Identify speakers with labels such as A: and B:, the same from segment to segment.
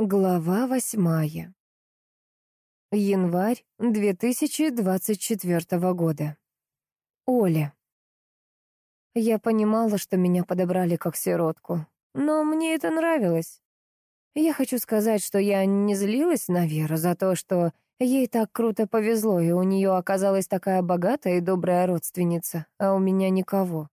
A: Глава восьмая. Январь 2024 года. Оля. Я понимала, что меня подобрали как сиротку, но мне это нравилось. Я хочу сказать, что я не злилась на Веру за то, что ей так круто повезло, и у нее оказалась такая богатая и добрая родственница, а у меня никого.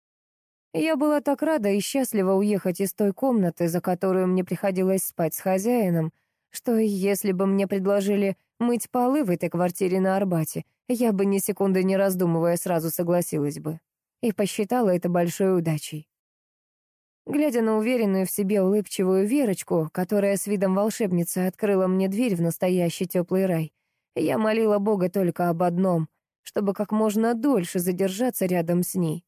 A: Я была так рада и счастлива уехать из той комнаты, за которую мне приходилось спать с хозяином, что если бы мне предложили мыть полы в этой квартире на Арбате, я бы ни секунды не раздумывая сразу согласилась бы. И посчитала это большой удачей. Глядя на уверенную в себе улыбчивую Верочку, которая с видом волшебницы открыла мне дверь в настоящий теплый рай, я молила Бога только об одном, чтобы как можно дольше задержаться рядом с ней.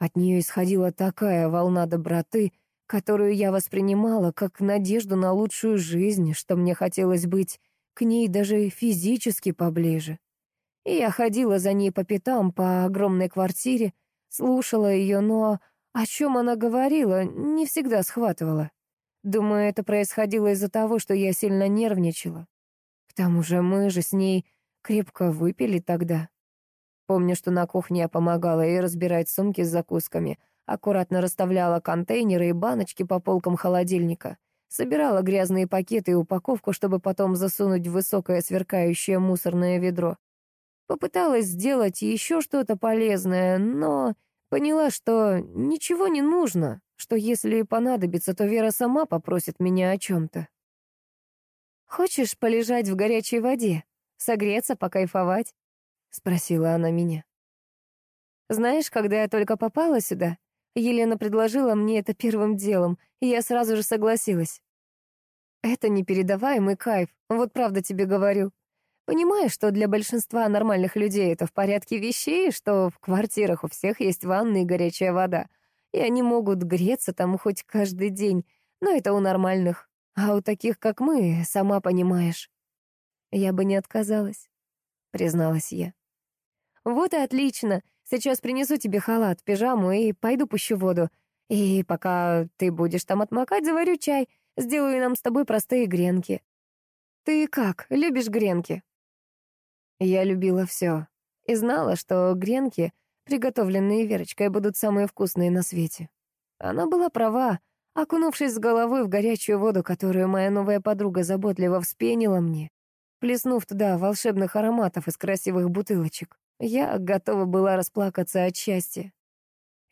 A: От нее исходила такая волна доброты, которую я воспринимала как надежду на лучшую жизнь, что мне хотелось быть к ней даже физически поближе. И я ходила за ней по пятам по огромной квартире, слушала ее, но о чем она говорила, не всегда схватывала. Думаю, это происходило из-за того, что я сильно нервничала. К тому же мы же с ней крепко выпили тогда. Помню, что на кухне я помогала ей разбирать сумки с закусками, аккуратно расставляла контейнеры и баночки по полкам холодильника, собирала грязные пакеты и упаковку, чтобы потом засунуть в высокое сверкающее мусорное ведро. Попыталась сделать еще что-то полезное, но поняла, что ничего не нужно, что если понадобится, то Вера сама попросит меня о чем-то. «Хочешь полежать в горячей воде? Согреться, покайфовать?» — спросила она меня. «Знаешь, когда я только попала сюда, Елена предложила мне это первым делом, и я сразу же согласилась. Это непередаваемый кайф, вот правда тебе говорю. Понимаю, что для большинства нормальных людей это в порядке вещей, что в квартирах у всех есть ванна и горячая вода, и они могут греться там хоть каждый день, но это у нормальных. А у таких, как мы, сама понимаешь. Я бы не отказалась, призналась я. «Вот и отлично. Сейчас принесу тебе халат, пижаму и пойду пущу воду. И пока ты будешь там отмокать, заварю чай, сделаю нам с тобой простые гренки. Ты как, любишь гренки?» Я любила все и знала, что гренки, приготовленные Верочкой, будут самые вкусные на свете. Она была права, окунувшись с головой в горячую воду, которую моя новая подруга заботливо вспенила мне, плеснув туда волшебных ароматов из красивых бутылочек. Я готова была расплакаться от счастья.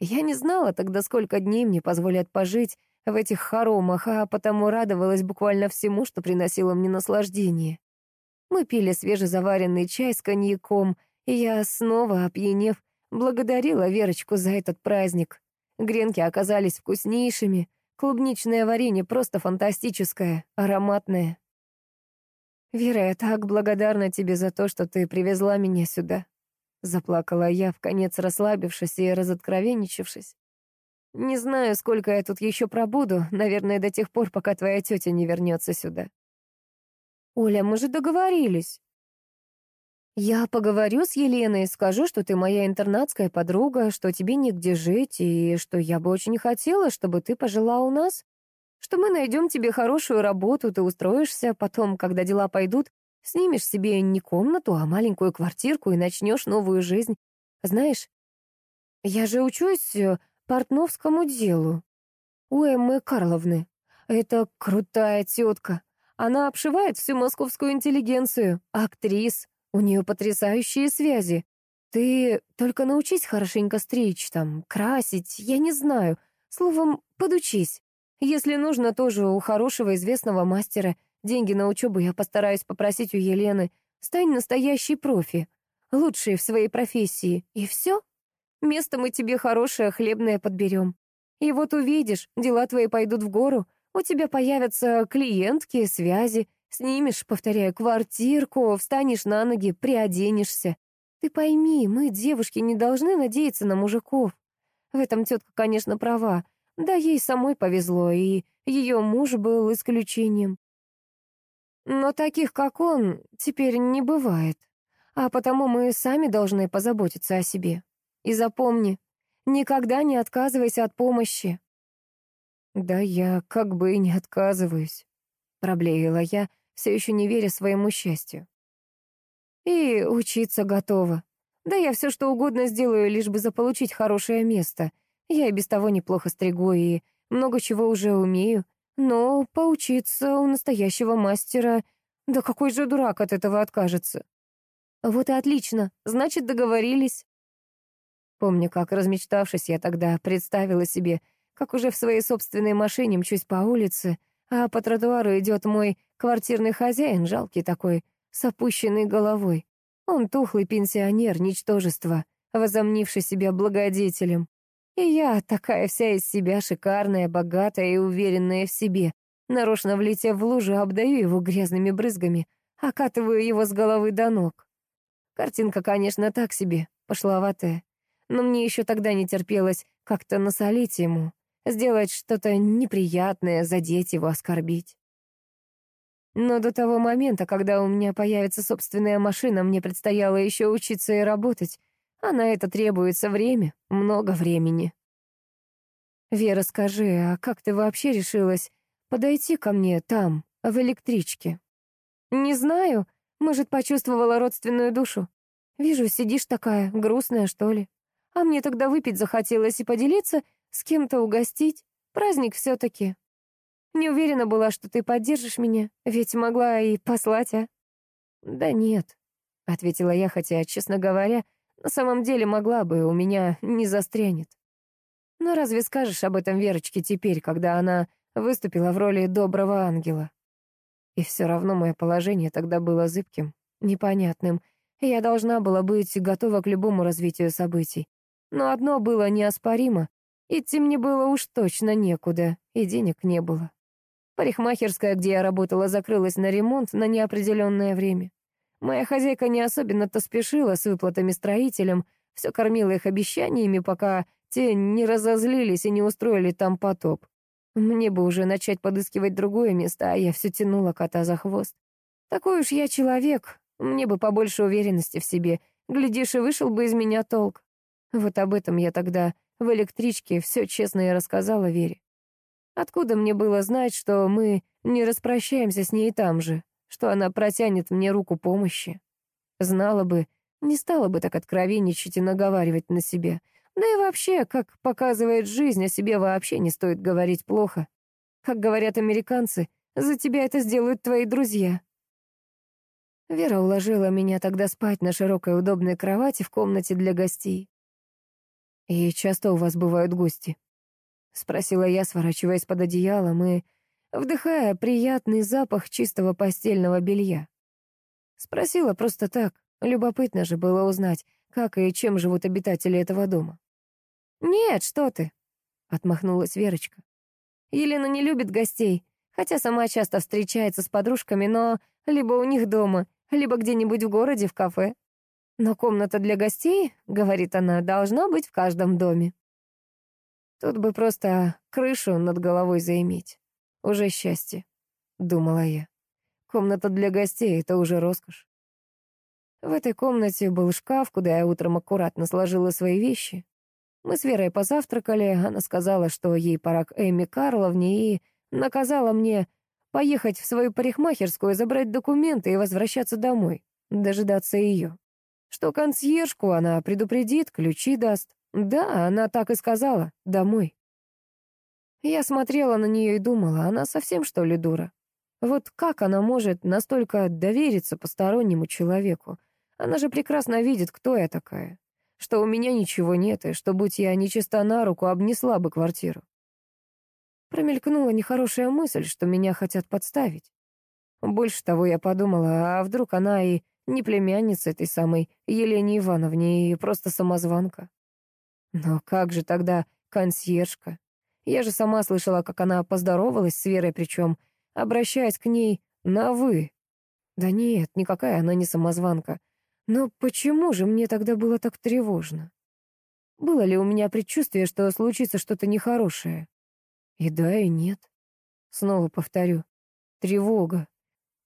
A: Я не знала тогда, сколько дней мне позволят пожить в этих хоромах, а потому радовалась буквально всему, что приносило мне наслаждение. Мы пили свежезаваренный чай с коньяком, и я, снова опьянев, благодарила Верочку за этот праздник. Гренки оказались вкуснейшими, клубничное варенье просто фантастическое, ароматное. «Вера, я так благодарна тебе за то, что ты привезла меня сюда», Заплакала я, в конец расслабившись и разоткровенничавшись. Не знаю, сколько я тут еще пробуду, наверное, до тех пор, пока твоя тетя не вернется сюда. Оля, мы же договорились. Я поговорю с Еленой, скажу, что ты моя интернатская подруга, что тебе негде жить, и что я бы очень хотела, чтобы ты пожила у нас, что мы найдем тебе хорошую работу, ты устроишься, потом, когда дела пойдут, Снимешь себе не комнату, а маленькую квартирку и начнешь новую жизнь. Знаешь, я же учусь э, портновскому делу у Эммы Карловны. Это крутая тетка. Она обшивает всю московскую интеллигенцию, актрис. У нее потрясающие связи. Ты только научись хорошенько стричь там, красить, я не знаю. Словом, подучись. Если нужно, тоже у хорошего известного мастера — Деньги на учебу я постараюсь попросить у Елены. Стань настоящей профи, лучшей в своей профессии. И все? Место мы тебе хорошее, хлебное подберем. И вот увидишь, дела твои пойдут в гору, у тебя появятся клиентки, связи, снимешь, повторяю, квартирку, встанешь на ноги, приоденешься. Ты пойми, мы, девушки, не должны надеяться на мужиков. В этом тетка, конечно, права. Да, ей самой повезло, и ее муж был исключением. Но таких, как он, теперь не бывает. А потому мы сами должны позаботиться о себе. И запомни, никогда не отказывайся от помощи. Да я как бы и не отказываюсь. — проблеяла я, все еще не веря своему счастью. «И учиться готова. Да я все что угодно сделаю, лишь бы заполучить хорошее место. Я и без того неплохо стригу и много чего уже умею. Но поучиться у настоящего мастера... Да какой же дурак от этого откажется?» «Вот и отлично, значит, договорились». Помню, как, размечтавшись, я тогда представила себе, как уже в своей собственной машине мчусь по улице, а по тротуару идет мой квартирный хозяин, жалкий такой, с опущенной головой. Он тухлый пенсионер, ничтожество, возомнивший себя благодетелем. И я, такая вся из себя, шикарная, богатая и уверенная в себе, нарочно влетев в лужу, обдаю его грязными брызгами, окатываю его с головы до ног. Картинка, конечно, так себе, пошловатая. Но мне еще тогда не терпелось как-то насолить ему, сделать что-то неприятное, задеть его, оскорбить. Но до того момента, когда у меня появится собственная машина, мне предстояло еще учиться и работать, а на это требуется время, много времени. «Вера, скажи, а как ты вообще решилась подойти ко мне там, в электричке?» «Не знаю», может, почувствовала родственную душу. Вижу, сидишь такая, грустная, что ли. А мне тогда выпить захотелось и поделиться, с кем-то угостить. Праздник все-таки. Не уверена была, что ты поддержишь меня, ведь могла и послать, а? Да нет, — ответила я, хотя, честно говоря, на самом деле могла бы, у меня не застрянет. Но разве скажешь об этом Верочке теперь, когда она выступила в роли доброго ангела? И все равно мое положение тогда было зыбким, непонятным, я должна была быть готова к любому развитию событий. Но одно было неоспоримо. Идти мне было уж точно некуда, и денег не было. Парикмахерская, где я работала, закрылась на ремонт на неопределенное время. Моя хозяйка не особенно-то спешила с выплатами строителям, все кормила их обещаниями, пока те не разозлились и не устроили там потоп. Мне бы уже начать подыскивать другое место, а я все тянула кота за хвост. Такой уж я человек, мне бы побольше уверенности в себе. Глядишь, и вышел бы из меня толк. Вот об этом я тогда в электричке все честно и рассказала Вере. Откуда мне было знать, что мы не распрощаемся с ней там же, что она протянет мне руку помощи? Знала бы, не стала бы так откровенничать и наговаривать на себя. Да и вообще, как показывает жизнь, о себе вообще не стоит говорить плохо. Как говорят американцы, за тебя это сделают твои друзья. Вера уложила меня тогда спать на широкой удобной кровати в комнате для гостей. «И часто у вас бывают гости?» — спросила я, сворачиваясь под одеялом и вдыхая приятный запах чистого постельного белья. Спросила просто так, любопытно же было узнать, как и чем живут обитатели этого дома. «Нет, что ты!» — отмахнулась Верочка. «Елена не любит гостей, хотя сама часто встречается с подружками, но либо у них дома, либо где-нибудь в городе в кафе. Но комната для гостей, — говорит она, — должна быть в каждом доме. Тут бы просто крышу над головой заиметь. Уже счастье, — думала я. Комната для гостей — это уже роскошь. В этой комнате был шкаф, куда я утром аккуратно сложила свои вещи. Мы с Верой позавтракали, она сказала, что ей пора к Эми Карловне, и наказала мне поехать в свою парикмахерскую, забрать документы и возвращаться домой, дожидаться ее. Что консьержку она предупредит, ключи даст. Да, она так и сказала, домой. Я смотрела на нее и думала, она совсем что ли дура? Вот как она может настолько довериться постороннему человеку? Она же прекрасно видит, кто я такая что у меня ничего нет, и что, будь я нечиста на руку, обнесла бы квартиру. Промелькнула нехорошая мысль, что меня хотят подставить. Больше того, я подумала, а вдруг она и не племянница этой самой Елене Ивановне, и просто самозванка. Но как же тогда консьержка? Я же сама слышала, как она поздоровалась с Верой, причем обращаясь к ней на «вы». Да нет, никакая она не самозванка. Но почему же мне тогда было так тревожно? Было ли у меня предчувствие, что случится что-то нехорошее? И да, и нет. Снова повторю. Тревога.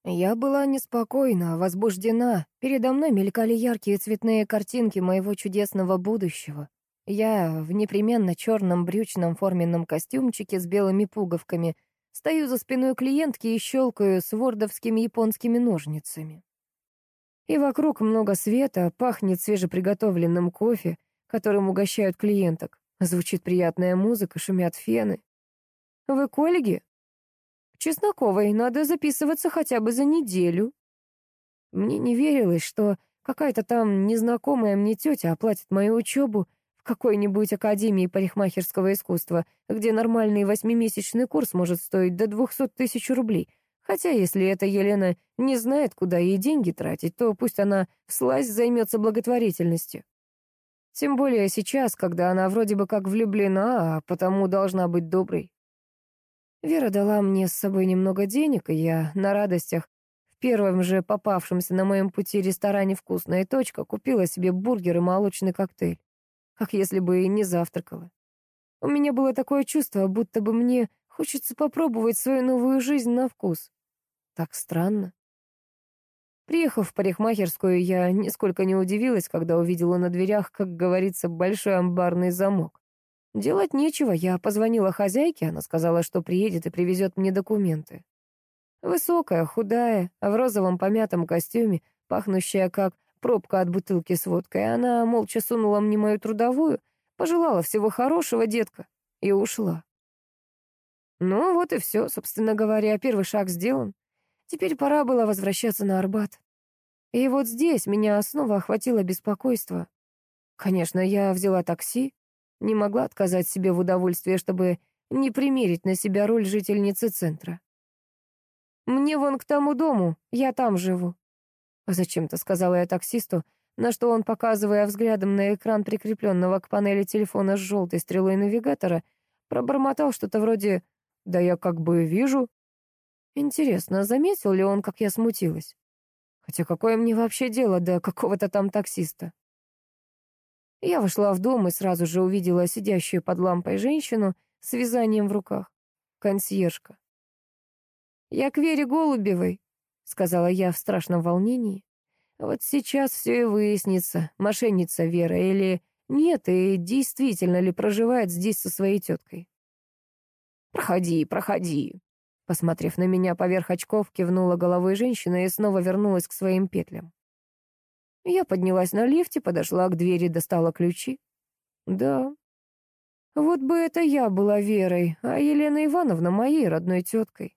A: Я была неспокойна, возбуждена. Передо мной мелькали яркие цветные картинки моего чудесного будущего. Я в непременно черном брючном форменном костюмчике с белыми пуговками, Стою за спиной клиентки и щелкаю с вордовскими японскими ножницами. И вокруг много света, пахнет свежеприготовленным кофе, которым угощают клиенток. Звучит приятная музыка, шумят фены. «Вы коллеги?» «Чесноковой, надо записываться хотя бы за неделю». Мне не верилось, что какая-то там незнакомая мне тетя оплатит мою учебу какой-нибудь академии парикмахерского искусства, где нормальный восьмимесячный курс может стоить до двухсот тысяч рублей. Хотя если эта Елена не знает, куда ей деньги тратить, то пусть она вслазь займется благотворительностью. Тем более сейчас, когда она вроде бы как влюблена, а потому должна быть доброй. Вера дала мне с собой немного денег, и я на радостях в первом же попавшемся на моем пути ресторане «Вкусная точка» купила себе бургер и молочный коктейль. Как если бы и не завтракала. У меня было такое чувство, будто бы мне хочется попробовать свою новую жизнь на вкус. Так странно. Приехав в парикмахерскую, я нисколько не удивилась, когда увидела на дверях, как говорится, большой амбарный замок. Делать нечего, я позвонила хозяйке, она сказала, что приедет и привезет мне документы. Высокая, худая, в розовом помятом костюме, пахнущая как пробка от бутылки с водкой, она молча сунула мне мою трудовую, пожелала всего хорошего, детка, и ушла. Ну вот и все, собственно говоря, первый шаг сделан. Теперь пора было возвращаться на Арбат. И вот здесь меня снова охватило беспокойство. Конечно, я взяла такси, не могла отказать себе в удовольствии, чтобы не примерить на себя роль жительницы центра. «Мне вон к тому дому, я там живу», — зачем-то сказала я таксисту, на что он, показывая взглядом на экран прикрепленного к панели телефона с желтой стрелой навигатора, пробормотал что-то вроде «Да я как бы вижу». Интересно, заметил ли он, как я смутилась? Хотя какое мне вообще дело до какого-то там таксиста? Я вошла в дом и сразу же увидела сидящую под лампой женщину с вязанием в руках. Консьержка. «Я к Вере Голубевой», — сказала я в страшном волнении. «Вот сейчас все и выяснится, мошенница Вера или нет, и действительно ли проживает здесь со своей теткой». «Проходи, проходи», Посмотрев на меня поверх очков, кивнула головой женщина и снова вернулась к своим петлям. Я поднялась на лифте, подошла к двери, достала ключи. Да, вот бы это я была Верой, а Елена Ивановна моей родной теткой.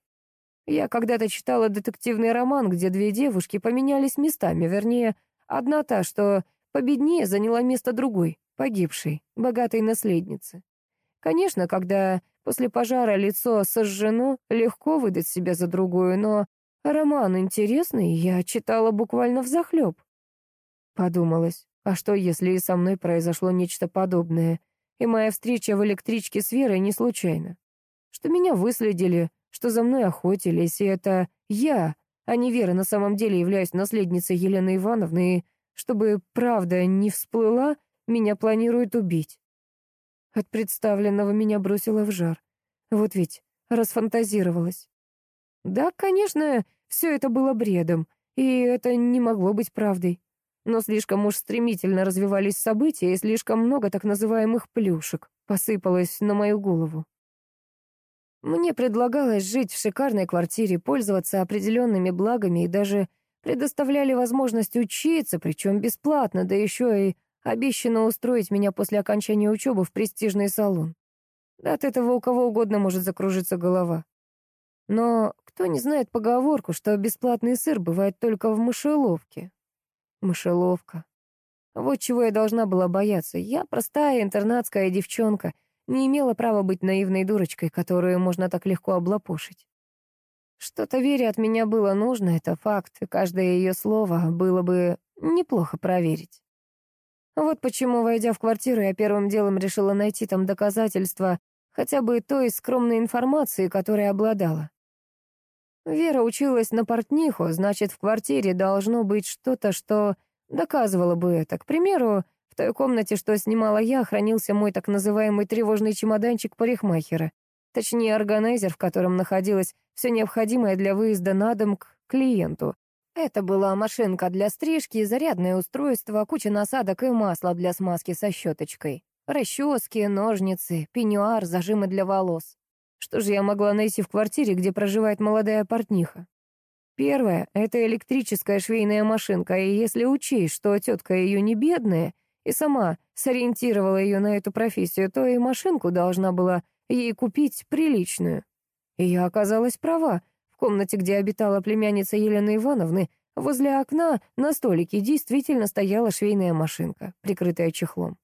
A: Я когда-то читала детективный роман, где две девушки поменялись местами, вернее, одна та, что победнее, заняла место другой, погибшей, богатой наследницы. Конечно, когда После пожара лицо сожжено, легко выдать себя за другую, но роман интересный, я читала буквально взахлеб. Подумалось, а что, если и со мной произошло нечто подобное, и моя встреча в электричке с Верой не случайна? Что меня выследили, что за мной охотились, и это я, а не Вера, на самом деле являюсь наследницей Елены Ивановны, и, чтобы правда не всплыла, меня планируют убить. От представленного меня бросило в жар. Вот ведь расфантазировалась. Да, конечно, все это было бредом, и это не могло быть правдой. Но слишком уж стремительно развивались события, и слишком много так называемых плюшек посыпалось на мою голову. Мне предлагалось жить в шикарной квартире, пользоваться определенными благами и даже предоставляли возможность учиться, причем бесплатно, да еще и Обещано устроить меня после окончания учебы в престижный салон. Да от этого у кого угодно может закружиться голова. Но кто не знает поговорку, что бесплатный сыр бывает только в мышеловке? Мышеловка. Вот чего я должна была бояться. Я простая интернатская девчонка, не имела права быть наивной дурочкой, которую можно так легко облапошить. Что-то Вере от меня было нужно, это факт, и каждое ее слово было бы неплохо проверить. Вот почему, войдя в квартиру, я первым делом решила найти там доказательства хотя бы той скромной информации, которой обладала. Вера училась на портниху, значит, в квартире должно быть что-то, что доказывало бы это. К примеру, в той комнате, что снимала я, хранился мой так называемый тревожный чемоданчик парикмахера, точнее, органайзер, в котором находилось все необходимое для выезда на дом к клиенту, это была машинка для стрижки, зарядное устройство, куча насадок и масла для смазки со щеточкой, расчески, ножницы, пеньюар, зажимы для волос. Что же я могла найти в квартире, где проживает молодая портниха? Первое — это электрическая швейная машинка, и если учесть, что тетка ее не бедная и сама сориентировала ее на эту профессию, то и машинку должна была ей купить приличную. И я оказалась права. В комнате, где обитала племянница Елены Ивановны, возле окна на столике действительно стояла швейная машинка, прикрытая чехлом.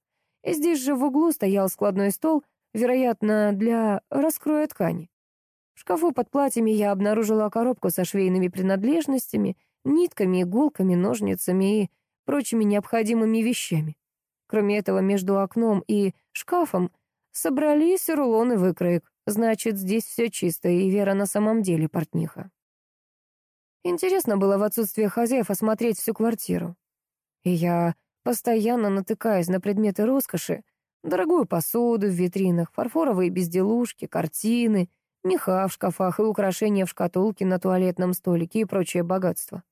A: И здесь же в углу стоял складной стол, вероятно, для раскроя ткани. В шкафу под платьями я обнаружила коробку со швейными принадлежностями, нитками, иголками, ножницами и прочими необходимыми вещами. Кроме этого, между окном и шкафом собрались рулоны выкроек. Значит, здесь все чисто, и Вера на самом деле портниха. Интересно было в отсутствие хозяев осмотреть всю квартиру. И я постоянно натыкаюсь на предметы роскоши, дорогую посуду в витринах, фарфоровые безделушки, картины — меха в шкафах и украшения в шкатулке на туалетном столике и прочее богатство,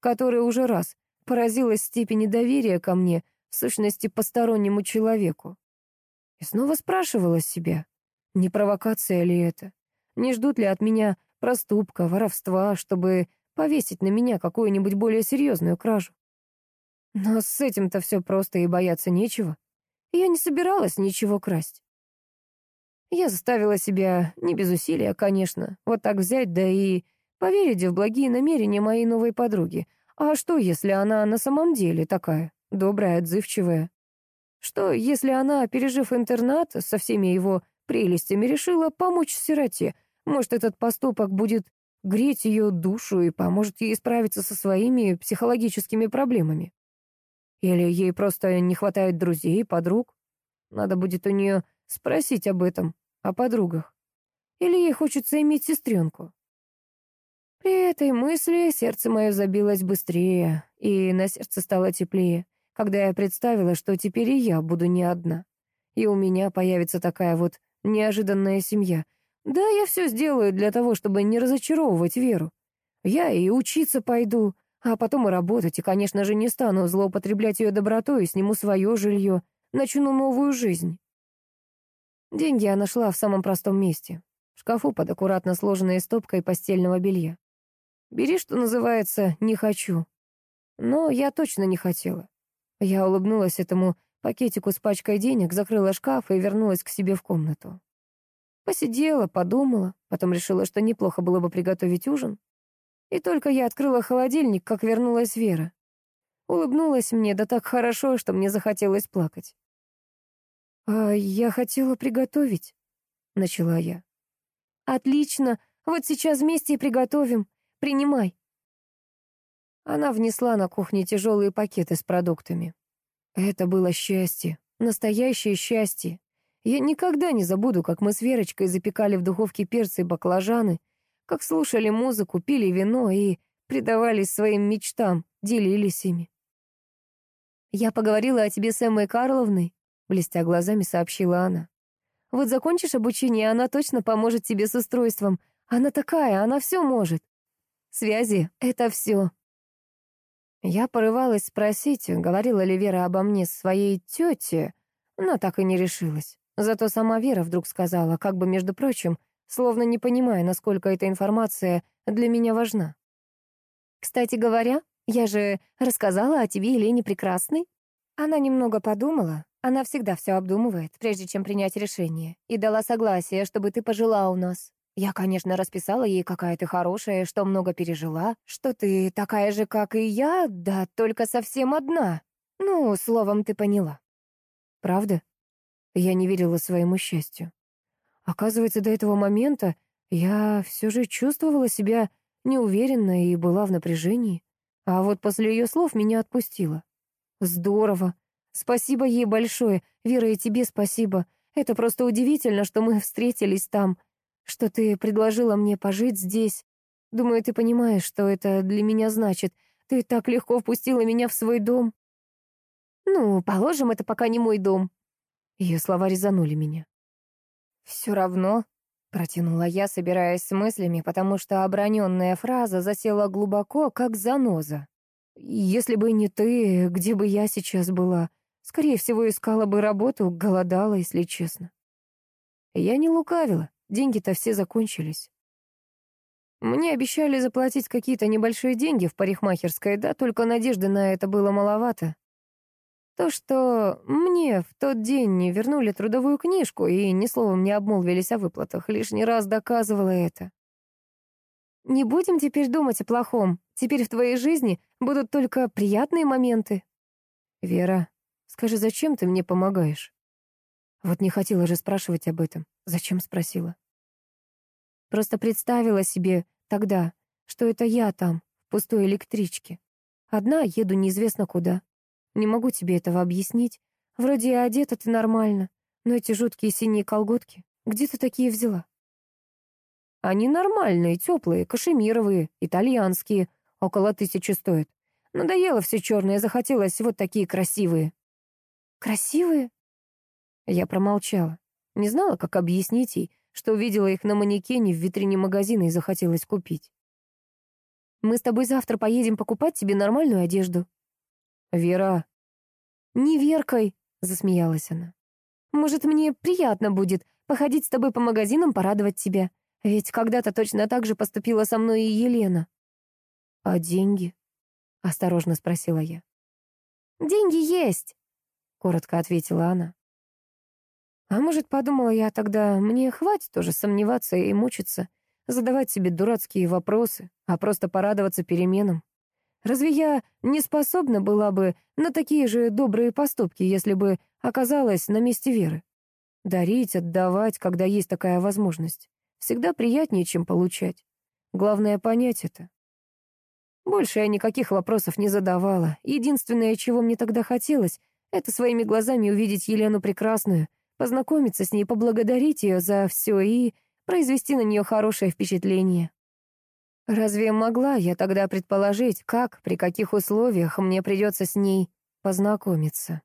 A: которое уже раз поразилось степени доверия ко мне, в сущности, постороннему человеку. И снова спрашивала себя, не провокация ли это, не ждут ли от меня проступка, воровства, чтобы повесить на меня какую-нибудь более серьезную кражу. Но с этим-то все просто и бояться нечего. Я не собиралась ничего красть. Я заставила себя, не без усилия, конечно, вот так взять, да и поверить в благие намерения моей новой подруги. А что, если она на самом деле такая, добрая, отзывчивая? Что, если она, пережив интернат со всеми его прелестями, решила помочь сироте? Может, этот поступок будет греть ее душу и поможет ей справиться со своими психологическими проблемами? Или ей просто не хватает друзей, подруг? Надо будет у нее спросить об этом о подругах. Или ей хочется иметь сестренку. При этой мысли сердце мое забилось быстрее, и на сердце стало теплее, когда я представила, что теперь и я буду не одна. И у меня появится такая вот неожиданная семья. Да, я все сделаю для того, чтобы не разочаровывать Веру. Я и учиться пойду, а потом и работать, и, конечно же, не стану злоупотреблять ее добротой и сниму свое жилье, начну новую жизнь. Деньги я нашла в самом простом месте. В шкафу под аккуратно сложенной стопкой постельного белья. Бери, что называется, не хочу. Но я точно не хотела. Я улыбнулась этому пакетику с пачкой денег, закрыла шкаф и вернулась к себе в комнату. Посидела, подумала, потом решила, что неплохо было бы приготовить ужин. И только я открыла холодильник, как вернулась Вера. Улыбнулась мне, да так хорошо, что мне захотелось плакать. «А я хотела приготовить», — начала я. «Отлично, вот сейчас вместе и приготовим. Принимай». Она внесла на кухне тяжелые пакеты с продуктами. Это было счастье, настоящее счастье. Я никогда не забуду, как мы с Верочкой запекали в духовке перцы и баклажаны, как слушали музыку, пили вино и предавались своим мечтам, делились ими. «Я поговорила о тебе с Эммой Карловной», блестя глазами, сообщила она. «Вот закончишь обучение, она точно поможет тебе с устройством. Она такая, она все может. Связи — это все». Я порывалась спросить, говорила ли Вера обо мне своей тете, но так и не решилась. Зато сама Вера вдруг сказала, как бы, между прочим, словно не понимая, насколько эта информация для меня важна. «Кстати говоря, я же рассказала о тебе Елене Прекрасной». Она немного подумала, она всегда все обдумывает, прежде чем принять решение, и дала согласие, чтобы ты пожила у нас. Я, конечно, расписала ей, какая ты хорошая, что много пережила, что ты такая же, как и я, да только совсем одна. Ну, словом, ты поняла. Правда? Я не верила своему счастью. Оказывается, до этого момента я все же чувствовала себя неуверенно и была в напряжении. А вот после ее слов меня отпустило. Здорово. Спасибо ей большое. Вера, и тебе спасибо. Это просто удивительно, что мы встретились там, что ты предложила мне пожить здесь. Думаю, ты понимаешь, что это для меня значит. Ты так легко впустила меня в свой дом. Ну, положим, это пока не мой дом. Ее слова резанули меня. Все равно, протянула я, собираясь с мыслями, потому что оброненная фраза засела глубоко, как заноза. Если бы не ты, где бы я сейчас была? Скорее всего, искала бы работу, голодала, если честно. Я не лукавила. Деньги-то все закончились. Мне обещали заплатить какие-то небольшие деньги в парикмахерской, да только надежды на это было маловато. То, что мне в тот день не вернули трудовую книжку и ни словом не обмолвились о выплатах, лишний раз доказывало это. Не будем теперь думать о плохом. Теперь в твоей жизни будут только приятные моменты. Вера, скажи, зачем ты мне помогаешь? Вот не хотела же спрашивать об этом. Зачем спросила? Просто представила себе тогда, что это я там, в пустой электричке. Одна еду неизвестно куда. Не могу тебе этого объяснить. Вроде и одета ты нормально, но эти жуткие синие колготки, где ты такие взяла? Они нормальные, теплые, кашемировые, итальянские, около тысячи стоят. Надоело все черное, захотелось вот такие красивые. Красивые? Я промолчала. Не знала, как объяснить ей, что увидела их на манекене в витрине магазина и захотелось купить. «Мы с тобой завтра поедем покупать тебе нормальную одежду». «Вера». «Не Веркой», — засмеялась она. «Может, мне приятно будет походить с тобой по магазинам, порадовать тебя. Ведь когда-то точно так же поступила со мной и Елена». «А деньги?» — осторожно спросила я. «Деньги есть», — коротко ответила она. А может, подумала я тогда, мне хватит уже сомневаться и мучиться, задавать себе дурацкие вопросы, а просто порадоваться переменам. Разве я не способна была бы на такие же добрые поступки, если бы оказалась на месте Веры? Дарить, отдавать, когда есть такая возможность. Всегда приятнее, чем получать. Главное — понять это. Больше я никаких вопросов не задавала. Единственное, чего мне тогда хотелось, это своими глазами увидеть Елену Прекрасную — познакомиться с ней, поблагодарить ее за все и произвести на нее хорошее впечатление. Разве могла я тогда предположить, как, при каких условиях мне придется с ней познакомиться?